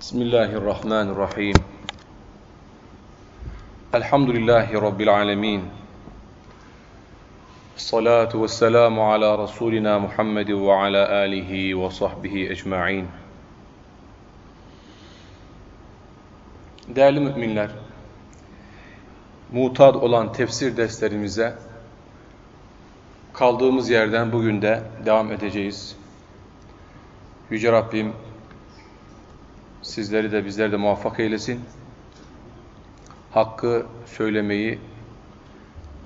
بسم الله الرحمن الرحيم الحمد لله رب العالمين الصلاة والسلام على رسولنا محمد وعلى آله وصحبه أجمعين Değerli müminler, mutad olan tefsir derslerimize kaldığımız yerden bugün de devam edeceğiz. Yüce Rabbim sizleri de bizleri de muvaffak eylesin. Hakkı söylemeyi,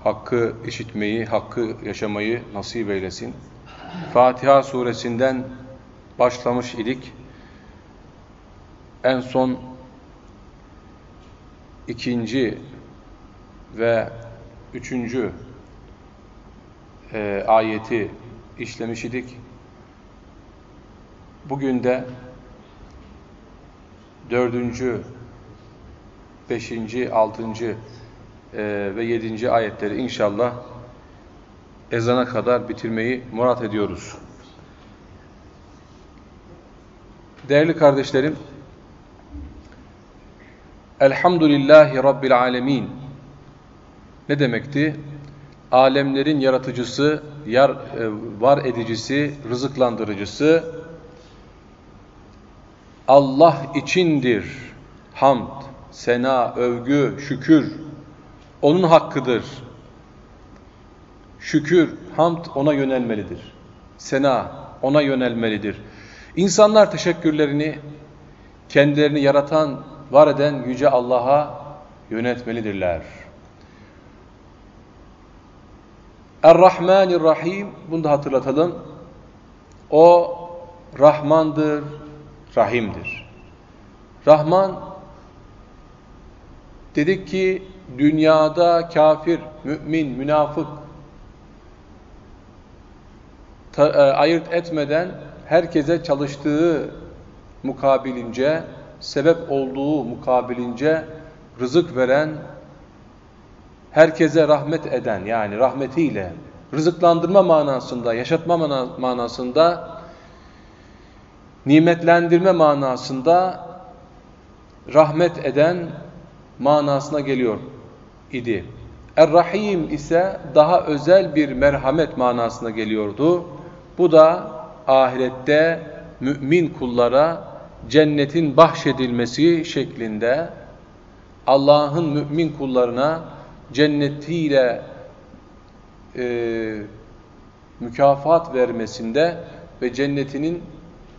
hakkı işitmeyi, hakkı yaşamayı nasip eylesin. Fatiha suresinden başlamış idik. En son ikinci ve üçüncü e, ayeti işlemiş idik. Bugün de dördüncü, beşinci, altıncı e, ve yedinci ayetleri inşallah ezana kadar bitirmeyi murat ediyoruz. Değerli kardeşlerim, Elhamdülillahi Rabbil Alemin ne demekti? Alemlerin yaratıcısı, yar, e, var edicisi, rızıklandırıcısı Allah içindir. Hamd, sena, övgü, şükür onun hakkıdır. Şükür, hamd ona yönelmelidir. Sena ona yönelmelidir. İnsanlar teşekkürlerini kendilerini yaratan, var eden yüce Allah'a yönetmelidirler. Er-Rahmanir-Rahim bunu da hatırlatalım. O Rahmandır, Rahim'dir. Rahman dedik ki dünyada kafir, mümin, münafık ta, e, ayırt etmeden herkese çalıştığı mukabilince, sebep olduğu mukabilince rızık veren, herkese rahmet eden yani rahmetiyle rızıklandırma manasında, yaşatma manasında nimetlendirme manasında rahmet eden manasına geliyor idi. Er-Rahim ise daha özel bir merhamet manasına geliyordu. Bu da ahirette mümin kullara cennetin bahşedilmesi şeklinde Allah'ın mümin kullarına cennetiyle e, mükafat vermesinde ve cennetinin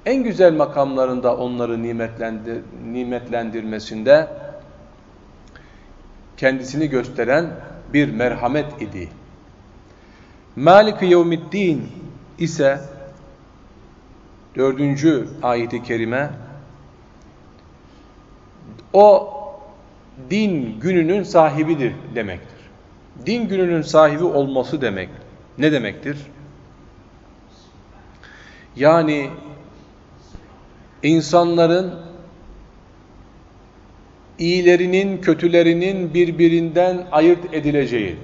en güzel makamlarında onları nimetlendir, nimetlendirmesinde kendisini gösteren bir merhamet idi. Malik-i Yevmiddin ise dördüncü ayeti kerime o din gününün sahibidir demektir. Din gününün sahibi olması demek ne demektir? Yani insanların iyilerinin, kötülerinin birbirinden ayırt edileceği,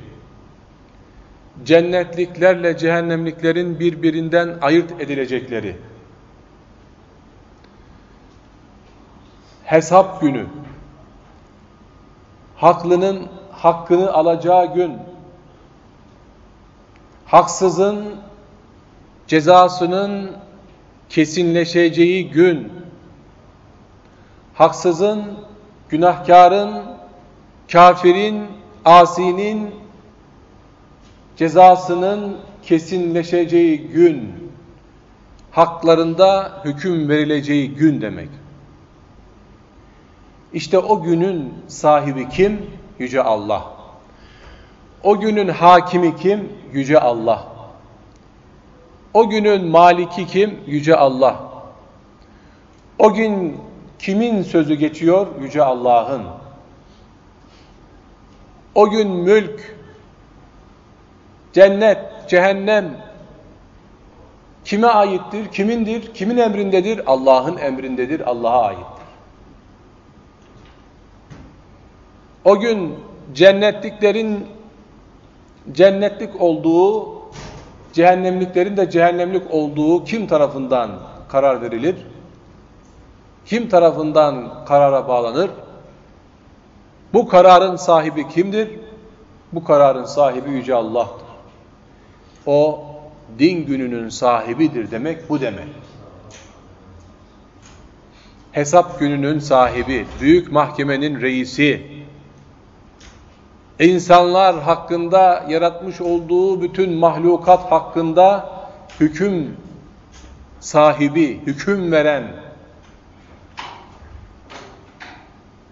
cennetliklerle cehennemliklerin birbirinden ayırt edilecekleri, hesap günü, haklının hakkını alacağı gün, haksızın cezasının kesinleşeceği gün, haksızın, günahkarın, kafirin, asinin cezasının kesinleşeceği gün, haklarında hüküm verileceği gün demek. İşte o günün sahibi kim? Yüce Allah. O günün hakimi kim? Yüce Allah. O günün maliki kim? Yüce Allah. O gün kimin sözü geçiyor? Yüce Allah'ın. O gün mülk, cennet, cehennem kime aittir? Kimindir? Kimin emrindedir? Allah'ın emrindedir, Allah'a aittir. O gün cennetliklerin cennetlik olduğu cehennemliklerin de cehennemlik olduğu kim tarafından karar verilir? kim tarafından karara bağlanır? Bu kararın sahibi kimdir? Bu kararın sahibi Yüce Allah'tır. O din gününün sahibidir demek bu demek. Hesap gününün sahibi, büyük mahkemenin reisi, insanlar hakkında yaratmış olduğu bütün mahlukat hakkında hüküm sahibi, hüküm veren,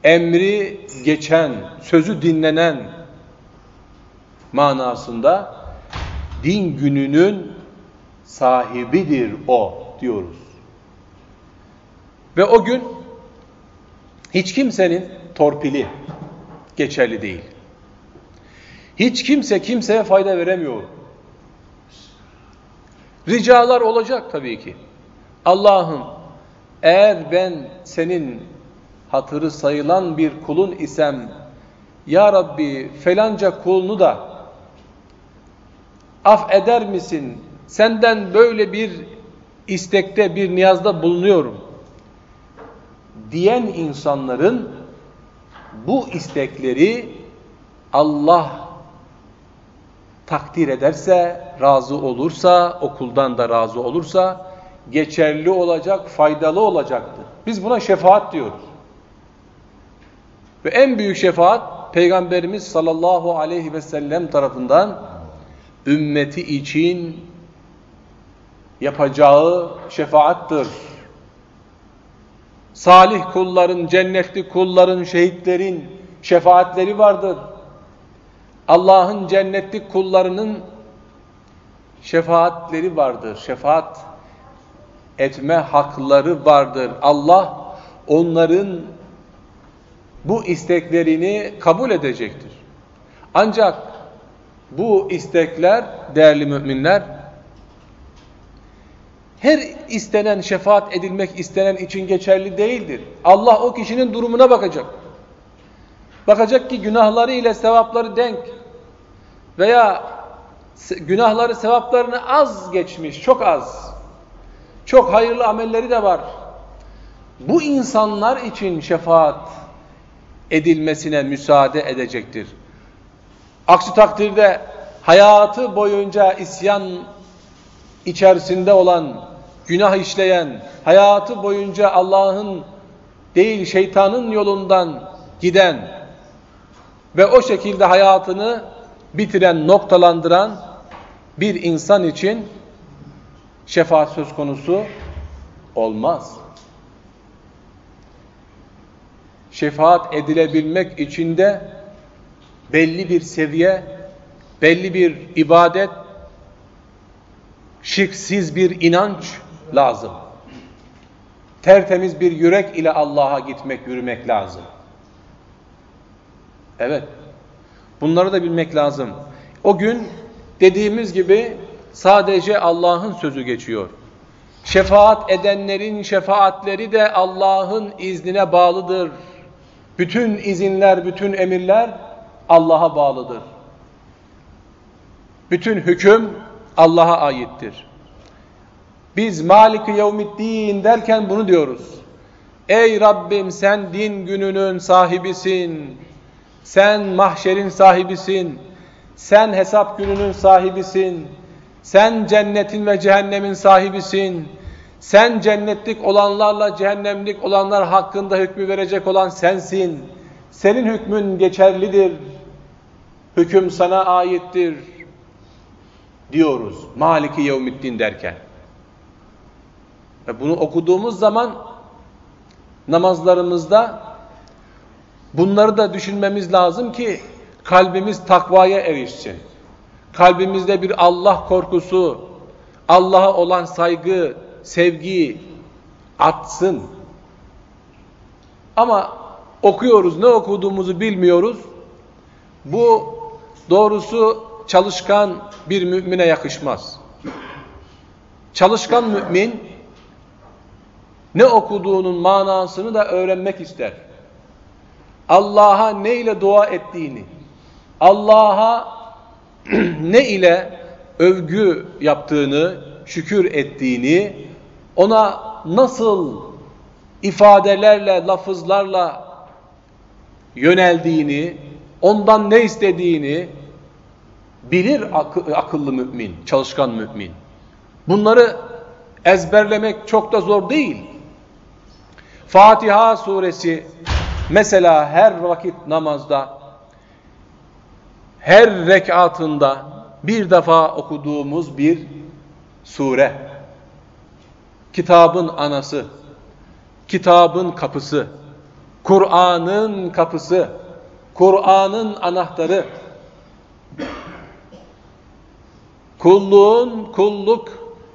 emri geçen, sözü dinlenen manasında din gününün sahibidir o diyoruz. Ve o gün hiç kimsenin torpili geçerli değil. Hiç kimse kimseye fayda veremiyor. Ricalar olacak tabii ki. Allah'ım eğer ben senin hatırı sayılan bir kulun isem Ya Rabbi felanca kulunu da af eder misin? Senden böyle bir istekte, bir niyazda bulunuyorum. Diyen insanların bu istekleri Allah takdir ederse, razı olursa, okuldan da razı olursa geçerli olacak, faydalı olacaktır. Biz buna şefaat diyoruz. Ve en büyük şefaat Peygamberimiz sallallahu aleyhi ve sellem tarafından ümmeti için yapacağı şefaattır. Salih kulların, cennetli kulların, şehitlerin şefaatleri vardır. Allah'ın cennetlik kullarının şefaatleri vardır. Şefaat etme hakları vardır. Allah onların bu isteklerini kabul edecektir. Ancak bu istekler değerli müminler her istenen şefaat edilmek istenen için geçerli değildir. Allah o kişinin durumuna bakacak. Bakacak ki günahları ile sevapları denk veya günahları sevaplarını az geçmiş, çok az. Çok hayırlı amelleri de var. Bu insanlar için şefaat edilmesine müsaade edecektir. Aksi takdirde hayatı boyunca isyan içerisinde olan, günah işleyen, hayatı boyunca Allah'ın değil şeytanın yolundan giden ve o şekilde hayatını bitiren, noktalandıran bir insan için şefaat söz konusu olmaz. Şefaat edilebilmek için de belli bir seviye, belli bir ibadet, şirksiz bir inanç lazım. Tertemiz bir yürek ile Allah'a gitmek, yürümek lazım. Evet. Bunları da bilmek lazım. O gün dediğimiz gibi sadece Allah'ın sözü geçiyor. Şefaat edenlerin şefaatleri de Allah'ın iznine bağlıdır. Bütün izinler, bütün emirler Allah'a bağlıdır. Bütün hüküm Allah'a aittir. Biz Malik-i Yevmiddin derken bunu diyoruz. Ey Rabbim sen din gününün sahibisin. Sen mahşerin sahibisin. Sen hesap gününün sahibisin. Sen cennetin ve cehennemin sahibisin. Sen cennetlik olanlarla cehennemlik olanlar hakkında hükmü verecek olan sensin. Senin hükmün geçerlidir. Hüküm sana aittir. Diyoruz. Maliki yevmiddin derken. Ve bunu okuduğumuz zaman namazlarımızda bunları da düşünmemiz lazım ki kalbimiz takvaya erişsin. Kalbimizde bir Allah korkusu, Allah'a olan saygı, sevgi atsın. Ama okuyoruz, ne okuduğumuzu bilmiyoruz. Bu doğrusu çalışkan bir mümine yakışmaz. Çalışkan mümin ne okuduğunun manasını da öğrenmek ister. Allah'a ne ile dua ettiğini, Allah'a ne ile övgü yaptığını, şükür ettiğini, ona nasıl ifadelerle, lafızlarla yöneldiğini, ondan ne istediğini bilir ak akıllı mümin, çalışkan mümin. Bunları ezberlemek çok da zor değil. Fatiha suresi mesela her vakit namazda, her rekatında bir defa okuduğumuz bir sure. Kitabın anası, kitabın kapısı, Kur'an'ın kapısı, Kur'an'ın anahtarı, kulluğun kulluk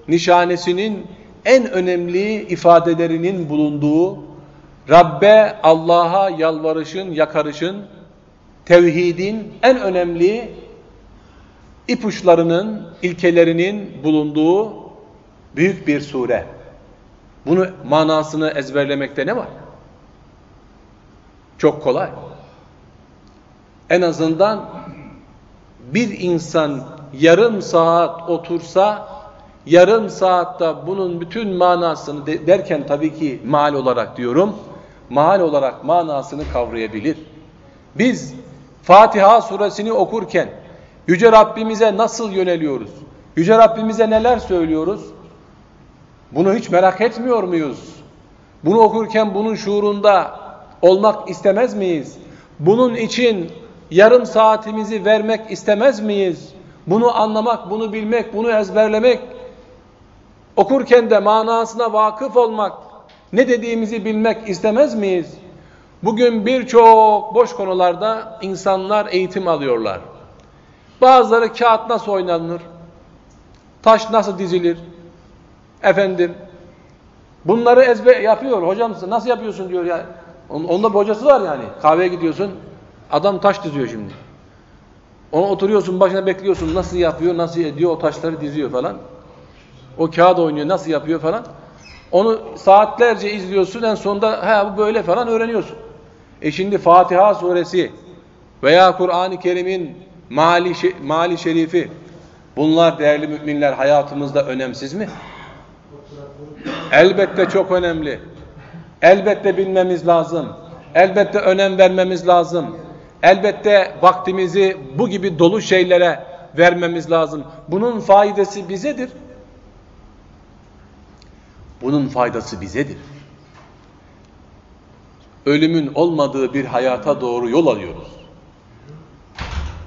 nişanesinin en önemli ifadelerinin bulunduğu, Rabbe, Allah'a yalvarışın, yakarışın, tevhidin en önemli ipuçlarının, ilkelerinin bulunduğu büyük bir sure. Bunu manasını ezberlemekte ne var? Çok kolay. En azından bir insan yarım saat otursa, yarım saatte bunun bütün manasını de, derken tabii ki mal olarak diyorum, mal olarak manasını kavrayabilir. Biz Fatiha suresini okurken Yüce Rabbimize nasıl yöneliyoruz? Yüce Rabbimize neler söylüyoruz? Bunu hiç merak etmiyor muyuz? Bunu okurken bunun şuurunda olmak istemez miyiz? Bunun için yarım saatimizi vermek istemez miyiz? Bunu anlamak, bunu bilmek, bunu ezberlemek, okurken de manasına vakıf olmak, ne dediğimizi bilmek istemez miyiz? Bugün birçok boş konularda insanlar eğitim alıyorlar. Bazıları kağıt nasıl oynanır, taş nasıl dizilir, efendim, bunları ezber yapıyor. Hocam nasıl yapıyorsun diyor ya. Onda bir hocası var yani. Kahveye gidiyorsun, adam taş diziyor şimdi. Ona oturuyorsun, başına bekliyorsun, nasıl yapıyor, nasıl ediyor, o taşları diziyor falan. O kağıt oynuyor, nasıl yapıyor falan. Onu saatlerce izliyorsun, en sonunda ha bu böyle falan öğreniyorsun. E şimdi Fatiha suresi veya Kur'an-ı Kerim'in mali, mali şerifi bunlar değerli müminler hayatımızda önemsiz mi? Elbette çok önemli. Elbette bilmemiz lazım. Elbette önem vermemiz lazım. Elbette vaktimizi bu gibi dolu şeylere vermemiz lazım. Bunun faydası bizedir. Bunun faydası bizedir. Ölümün olmadığı bir hayata doğru yol alıyoruz.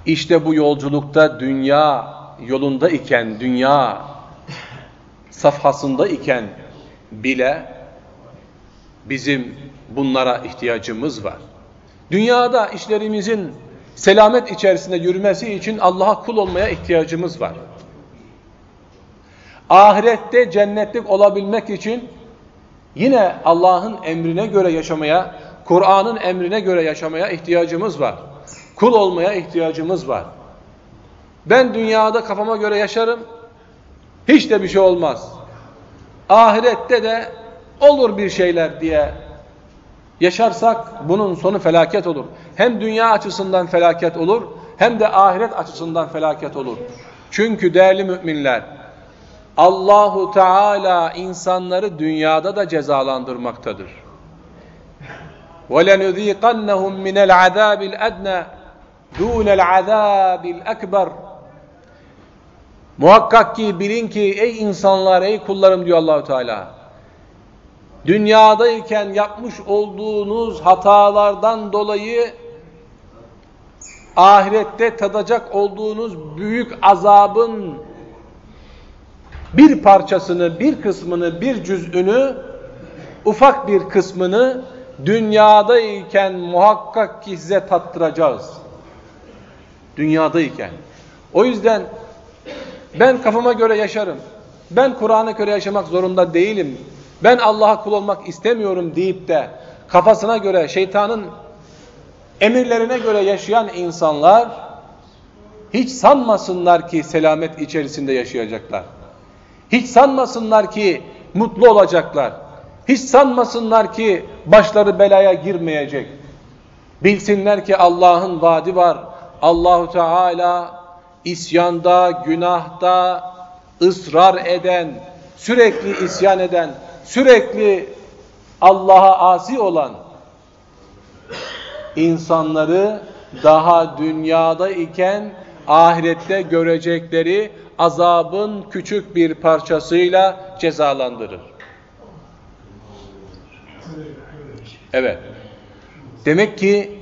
İşte bu yolculukta dünya yolunda iken, dünya safhasında iken bile bizim bunlara ihtiyacımız var. Dünyada işlerimizin selamet içerisinde yürümesi için Allah'a kul olmaya ihtiyacımız var. Ahirette cennetlik olabilmek için yine Allah'ın emrine göre yaşamaya, Kur'an'ın emrine göre yaşamaya ihtiyacımız var. Kul olmaya ihtiyacımız var. Ben dünyada kafama göre yaşarım, hiç de bir şey olmaz. Ahirette de olur bir şeyler diye yaşarsak bunun sonu felaket olur. Hem dünya açısından felaket olur, hem de ahiret açısından felaket olur. Çünkü değerli müminler, Allahu Teala insanları dünyada da cezalandırmaktadır. وَلَنُذ۪يقَنَّهُمْ مِنَ الْعَذَابِ الْاَدْنَى دُونَ الْعَذَابِ الْاَكْبَرِ Muhakkak ki bilin ki ey insanlar, ey kullarım diyor Allahu Teala. Dünyadayken yapmış olduğunuz hatalardan dolayı ahirette tadacak olduğunuz büyük azabın bir parçasını, bir kısmını, bir cüz'ünü, ufak bir kısmını dünyadayken muhakkak ki size tattıracağız. Dünyadayken. O yüzden ben kafama göre yaşarım. Ben Kur'an'a göre yaşamak zorunda değilim. Ben Allah'a kul olmak istemiyorum deyip de kafasına göre şeytanın emirlerine göre yaşayan insanlar hiç sanmasınlar ki selamet içerisinde yaşayacaklar. Hiç sanmasınlar ki mutlu olacaklar. Hiç sanmasınlar ki başları belaya girmeyecek. Bilsinler ki Allah'ın vaadi var. Allahu Teala isyanda, günahta ısrar eden, sürekli isyan eden, sürekli Allah'a asi olan insanları daha dünyada iken ahirette görecekleri azabın küçük bir parçasıyla cezalandırır. Evet. Demek ki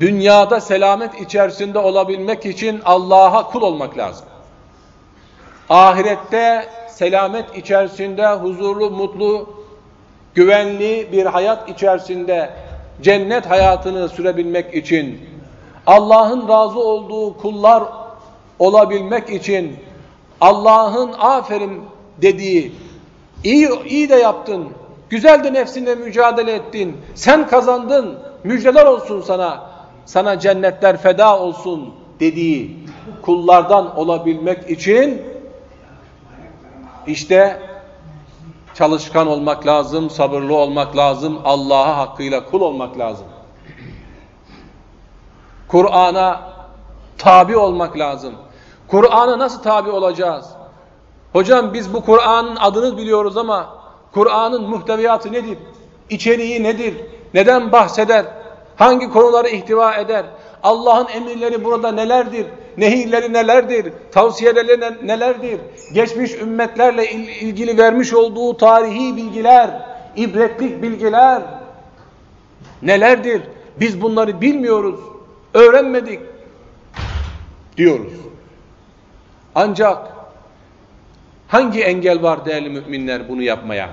dünyada selamet içerisinde olabilmek için Allah'a kul olmak lazım. Ahirette selamet içerisinde huzurlu, mutlu, güvenli bir hayat içerisinde cennet hayatını sürebilmek için Allah'ın razı olduğu kullar olabilmek için Allah'ın aferin dediği iyi, iyi de yaptın, güzel de nefsinle mücadele ettin, sen kazandın, müjdeler olsun sana, sana cennetler feda olsun dediği kullardan olabilmek için işte çalışkan olmak lazım, sabırlı olmak lazım, Allah'a hakkıyla kul olmak lazım. Kur'an'a tabi olmak lazım. Kur'an'a nasıl tabi olacağız? Hocam biz bu Kur'an'ın adını biliyoruz ama Kur'an'ın muhteviyatı nedir? İçeriği nedir? Neden bahseder? Hangi konuları ihtiva eder? Allah'ın emirleri burada nelerdir? Nehirleri nelerdir? Tavsiyeleri nelerdir? Geçmiş ümmetlerle ilgili vermiş olduğu tarihi bilgiler, ibretlik bilgiler nelerdir? Biz bunları bilmiyoruz, öğrenmedik diyoruz. Ancak hangi engel var değerli müminler bunu yapmaya?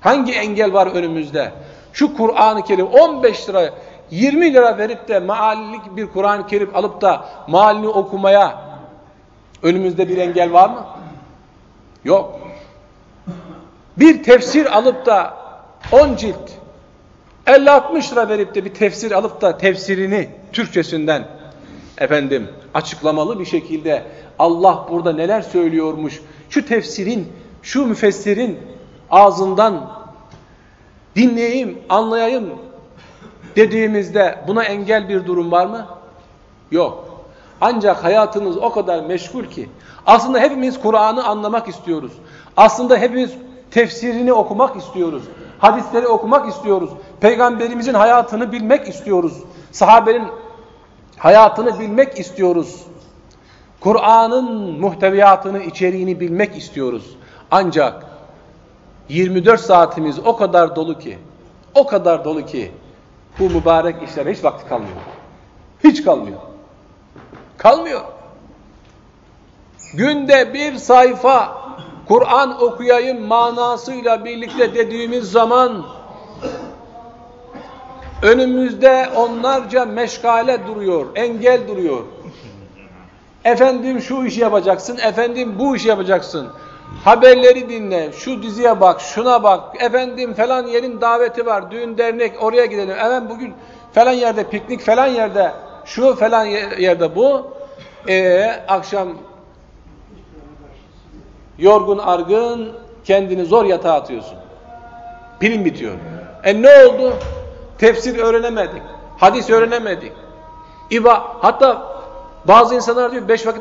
Hangi engel var önümüzde? Şu Kur'an-ı Kerim 15 lira 20 lira verip de meallik bir Kur'an-ı Kerim alıp da mealini okumaya önümüzde bir engel var mı? Yok. Bir tefsir alıp da 10 cilt 50-60 lira verip de bir tefsir alıp da tefsirini Türkçesinden efendim açıklamalı bir şekilde Allah burada neler söylüyormuş şu tefsirin şu müfessirin ağzından dinleyeyim, anlayayım, dediğimizde buna engel bir durum var mı? Yok. Ancak hayatımız o kadar meşgul ki aslında hepimiz Kur'an'ı anlamak istiyoruz. Aslında hepimiz tefsirini okumak istiyoruz. Hadisleri okumak istiyoruz. Peygamberimizin hayatını bilmek istiyoruz. Sahabenin hayatını bilmek istiyoruz. Kur'an'ın muhteviyatını, içeriğini bilmek istiyoruz. Ancak 24 saatimiz o kadar dolu ki, o kadar dolu ki bu mübarek işlere hiç vakti kalmıyor. Hiç kalmıyor. Kalmıyor. Günde bir sayfa Kur'an okuyayım manasıyla birlikte dediğimiz zaman önümüzde onlarca meşgale duruyor, engel duruyor. Efendim şu işi yapacaksın, efendim bu işi yapacaksın. Haberleri dinle, şu diziye bak, şuna bak, efendim falan yerin daveti var, düğün dernek oraya gidelim, efendim bugün falan yerde piknik falan yerde, şu falan yerde bu. Ee, akşam yorgun argın kendini zor yatağa atıyorsun. Pilin bitiyor. E ne oldu? Tefsir öğrenemedik, hadis öğrenemedik. İba, hatta bazı insanlar diyor beş vakit